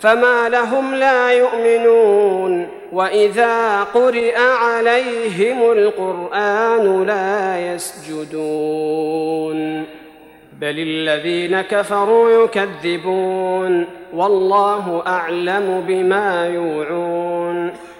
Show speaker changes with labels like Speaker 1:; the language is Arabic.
Speaker 1: فما لهم لا يؤمنون وإذا قرئ عليهم القرآن لا يسجدون. بل الذين كفروا يكذبون والله أعلم بما يوعون.